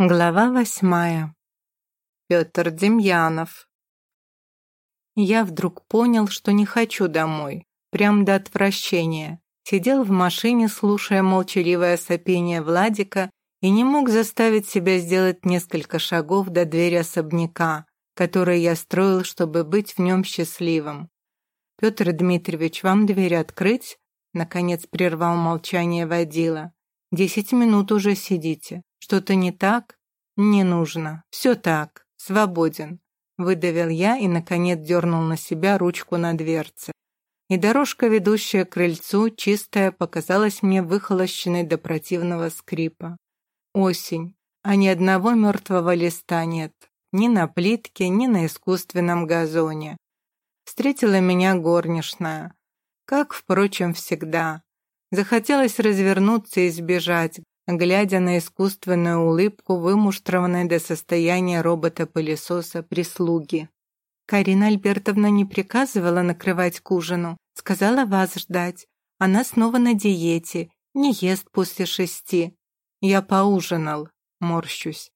Глава восьмая. Петр Демьянов. Я вдруг понял, что не хочу домой, прям до отвращения. Сидел в машине, слушая молчаливое сопение Владика, и не мог заставить себя сделать несколько шагов до двери особняка, который я строил, чтобы быть в нем счастливым. «Петр Дмитриевич, вам дверь открыть?» Наконец прервал молчание водила. «Десять минут уже сидите. Что-то не так? Не нужно. Все так. Свободен. Выдавил я и, наконец, дернул на себя ручку на дверце. И дорожка, ведущая к крыльцу, чистая, показалась мне выхолощенной до противного скрипа. Осень, а ни одного мертвого листа нет. Ни на плитке, ни на искусственном газоне. Встретила меня горничная. Как, впрочем, всегда. Захотелось развернуться и сбежать, глядя на искусственную улыбку, вымуштрованной до состояния робота-пылесоса прислуги. Карина Альбертовна не приказывала накрывать к ужину, сказала вас ждать. Она снова на диете, не ест после шести. Я поужинал, морщусь.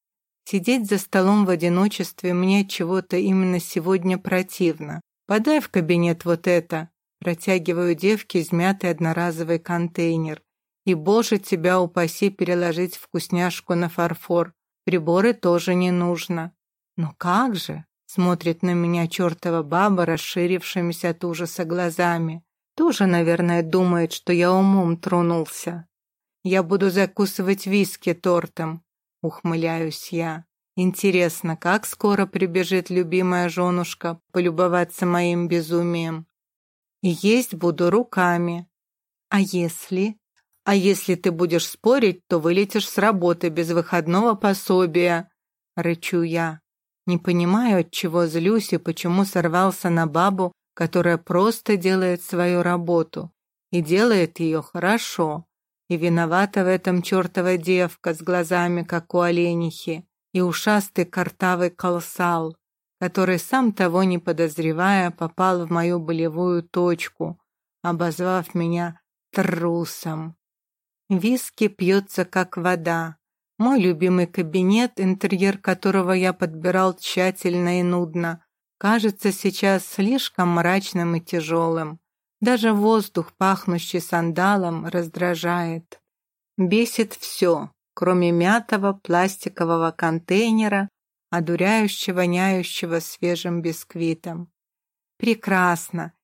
Сидеть за столом в одиночестве мне чего-то именно сегодня противно. Подай в кабинет вот это. Протягиваю девке измятый одноразовый контейнер. И, боже, тебя упаси переложить вкусняшку на фарфор. Приборы тоже не нужно. Но как же? Смотрит на меня чертова баба, расширившимися от ужаса глазами. Тоже, наверное, думает, что я умом тронулся. Я буду закусывать виски тортом, ухмыляюсь я. Интересно, как скоро прибежит любимая женушка полюбоваться моим безумием? И есть буду руками. А если... А если ты будешь спорить, то вылетишь с работы без выходного пособия, рычу я. Не понимаю, от чего злюсь и почему сорвался на бабу, которая просто делает свою работу. И делает ее хорошо. И виновата в этом чертова девка с глазами, как у оленихи, и ушастый картавый колсал, который, сам того не подозревая, попал в мою болевую точку, обозвав меня трусом. Виски пьется как вода. Мой любимый кабинет, интерьер которого я подбирал тщательно и нудно, кажется сейчас слишком мрачным и тяжелым. Даже воздух, пахнущий сандалом, раздражает. Бесит все, кроме мятого пластикового контейнера, одуряющего, воняющего свежим бисквитом. Прекрасно.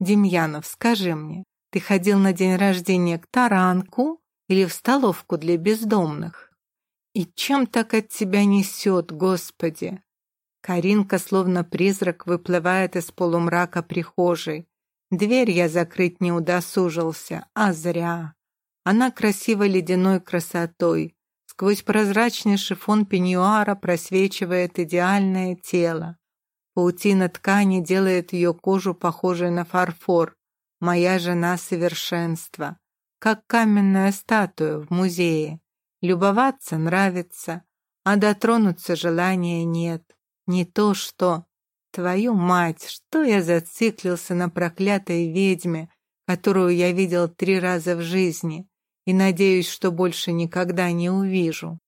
Демьянов, скажи мне, ты ходил на день рождения к Таранку? Или в столовку для бездомных. И чем так от тебя несет, Господи? Каринка, словно призрак, выплывает из полумрака прихожей. Дверь я закрыть не удосужился, а зря. Она красива ледяной красотой. Сквозь прозрачный шифон пеньюара просвечивает идеальное тело. Паутина ткани делает ее кожу похожей на фарфор. Моя жена совершенство как каменная статуя в музее. Любоваться нравится, а дотронуться желания нет. Не то что... Твою мать, что я зациклился на проклятой ведьме, которую я видел три раза в жизни и надеюсь, что больше никогда не увижу.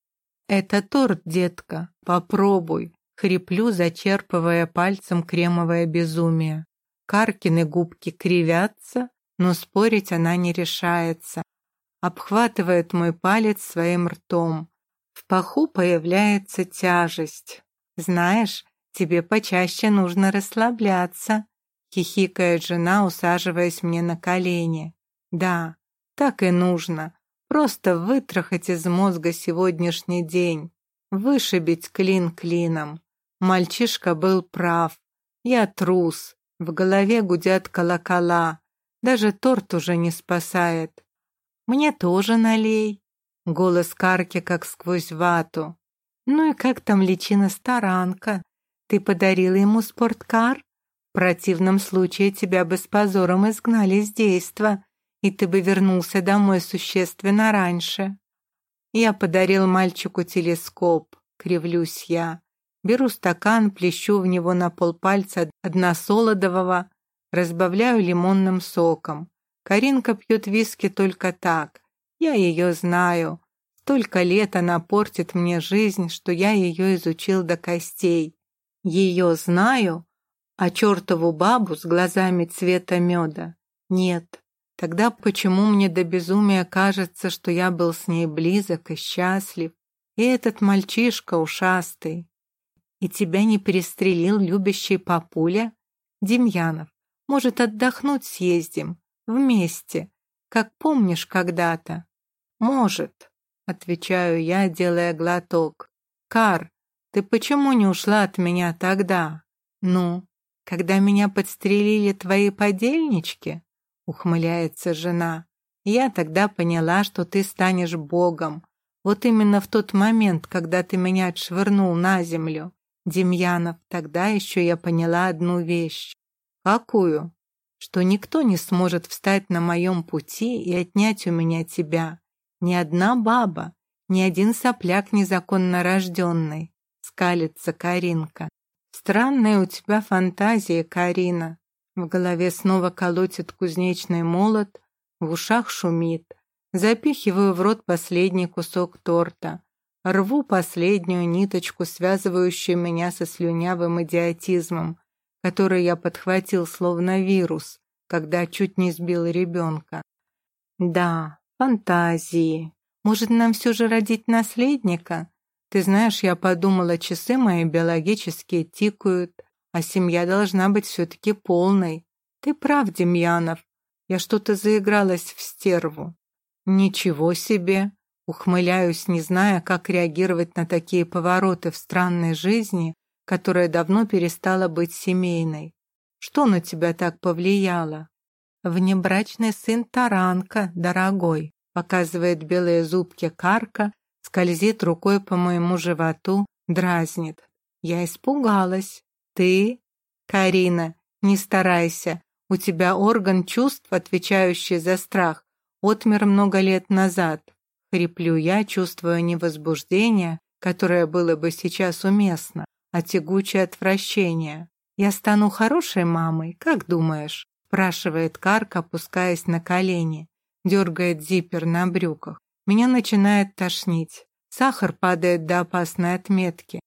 Это торт, детка, попробуй, хриплю, зачерпывая пальцем кремовое безумие. Каркины губки кривятся, но спорить она не решается. Обхватывает мой палец своим ртом. В паху появляется тяжесть. Знаешь, тебе почаще нужно расслабляться, хихикает жена, усаживаясь мне на колени. Да, так и нужно. Просто вытрахать из мозга сегодняшний день. Вышибить клин клином. Мальчишка был прав. Я трус. В голове гудят колокола. Даже торт уже не спасает. Мне тоже налей. Голос Карки как сквозь вату. Ну и как там личина старанка? Ты подарила ему спорткар? В противном случае тебя бы с позором изгнали с действа, и ты бы вернулся домой существенно раньше. Я подарил мальчику телескоп, кривлюсь я. Беру стакан, плещу в него на полпальца односолодового, разбавляю лимонным соком. Каринка пьет виски только так. Я ее знаю. Столько лет она портит мне жизнь, что я ее изучил до костей. Ее знаю, а чертову бабу с глазами цвета меда нет. Тогда почему мне до безумия кажется, что я был с ней близок и счастлив? И этот мальчишка ушастый. И тебя не перестрелил любящий папуля? Демьянов, может, отдохнуть съездим? Вместе, как помнишь когда-то? Может, отвечаю я, делая глоток. Кар, ты почему не ушла от меня тогда? Ну, когда меня подстрелили твои подельнички? Ухмыляется жена. Я тогда поняла, что ты станешь богом. Вот именно в тот момент, когда ты меня отшвырнул на землю. Демьянов, тогда еще я поняла одну вещь. Какую? Что никто не сможет встать на моем пути и отнять у меня тебя. Ни одна баба, ни один сопляк незаконно рожденный. Скалится Каринка. Странная у тебя фантазия, Карина. В голове снова колотит кузнечный молот, в ушах шумит. Запихиваю в рот последний кусок торта. Рву последнюю ниточку, связывающую меня со слюнявым идиотизмом, который я подхватил словно вирус, когда чуть не сбил ребенка. Да, фантазии. Может, нам все же родить наследника? Ты знаешь, я подумала, часы мои биологические тикают, а семья должна быть все-таки полной. Ты прав, Демьянов. Я что-то заигралась в стерву. Ничего себе. Ухмыляюсь, не зная, как реагировать на такие повороты в странной жизни, которая давно перестала быть семейной. Что на тебя так повлияло? Внебрачный сын Таранка, дорогой, показывает белые зубки Карка, скользит рукой по моему животу, дразнит. Я испугалась. Ты, Карина, не старайся. У тебя орган чувств, отвечающий за страх, отмер много лет назад. Хриплю я, чувствуя не возбуждение, которое было бы сейчас уместно, а тягучее отвращение. «Я стану хорошей мамой, как думаешь?» спрашивает Карк, опускаясь на колени, дергает зиппер на брюках. Меня начинает тошнить. Сахар падает до опасной отметки.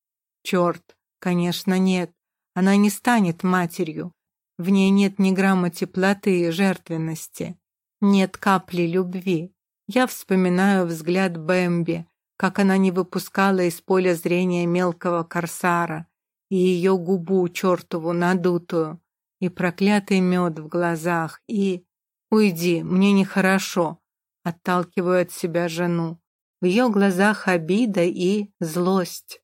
Черт, конечно, нет. Она не станет матерью. В ней нет ни грамма теплоты и жертвенности. Нет капли любви. Я вспоминаю взгляд Бэмби, как она не выпускала из поля зрения мелкого корсара, и ее губу чертову надутую, и проклятый мед в глазах, и... «Уйди, мне нехорошо», — отталкиваю от себя жену. В ее глазах обида и злость.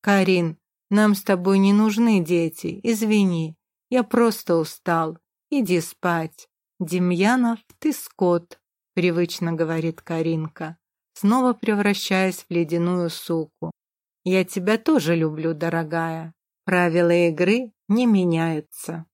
«Карин, нам с тобой не нужны дети, извини, я просто устал, иди спать. Демьянов, ты скот, — привычно говорит Каринка, снова превращаясь в ледяную суку. «Я тебя тоже люблю, дорогая. Правила игры не меняются».